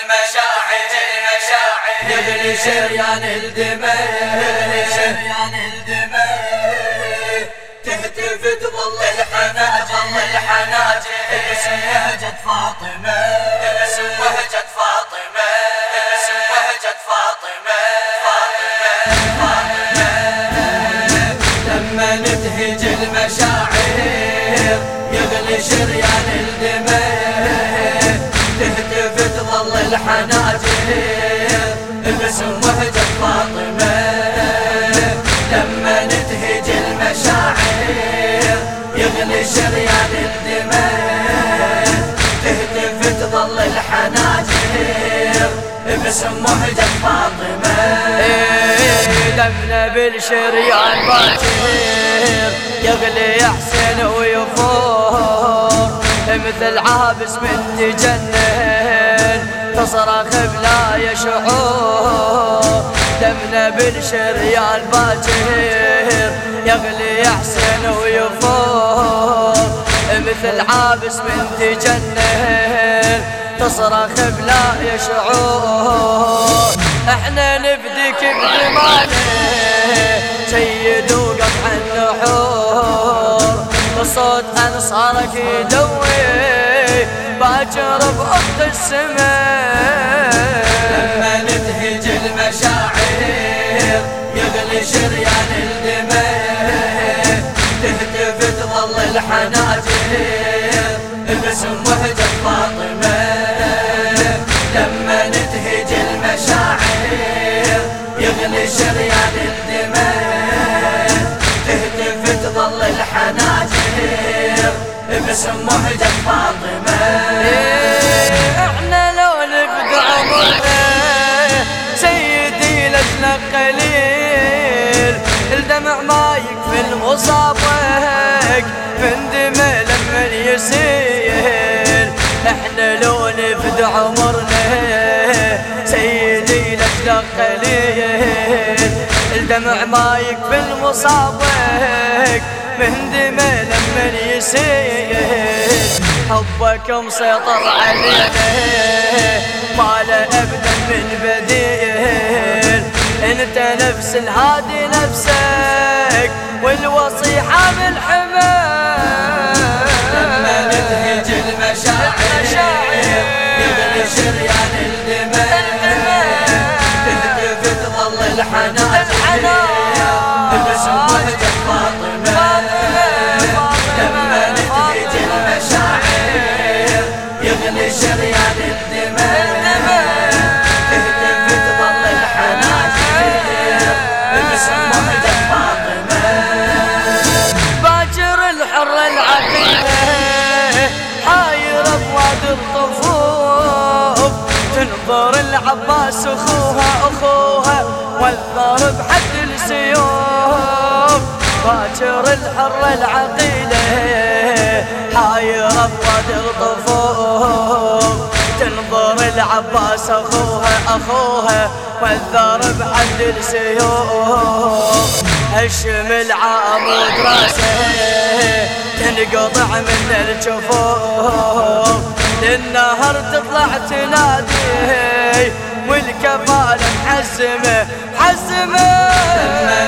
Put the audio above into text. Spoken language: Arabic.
المشاعر المشاعر يغلي شريان الدماء شريان الدماء تهتف تظل الحناجر ظل الحناجر باسم وهجة فاطمة باسم وهجة فاطمة باسم وهجة فاطمة فاطمة لما نتهج المشاعر يغلي شريان الدماء. تظل الحناجر باسم وهجة فاطمة. لما نتهج المشاعر يغلي شريان الدماء. تهتف تظل الحناجر باسم وهجة فاطمة. دمنا بالشريان باكر يغلي يحسن ويفور. مثل عابس من تصرخ بلا يشعور دمنا بالشريان باكر يغلي يحسن ويفور مثل عابس من تجنن تصرخ بلا يشعور إحنا نفدك بدمانه سيد وقطع النحور. الصوت أنصارك يدوي باكر بأخت السماء. لما نتهج المشاعر يغلي شريان الدماء. تهتف تظل الحناجر باسم وهجة باسم وهجة فاطمة إحنا لو نبدا عمرنا سيدي لجنا قليل الدمع ما يكفي المصابك من دمع لما يسيل إحنا لو نفد عمرنا سيدي لجنا قليل الدمع ما يكفي المصابك من دمع لما يسيل حبك مسيطر علينا ما له ابدا من بديل. أنت نفس الهادي نفسك والوصي حامل حمل لما نتهج المشاعر يغلي شريان الدماء. الحناجر الدماء تهتف فاطمة حاير تنظر العباس أخوها أخوها والضرب حد السيوف. باكر الحر العقيلة حاير بواد الطفوف. العباس اخوها اخوها والضرب حد السيوف هشم العامود رأسه. تنقطع من الجفوف للنهر تطلع تنادي والكفالة محزمة محزمة لما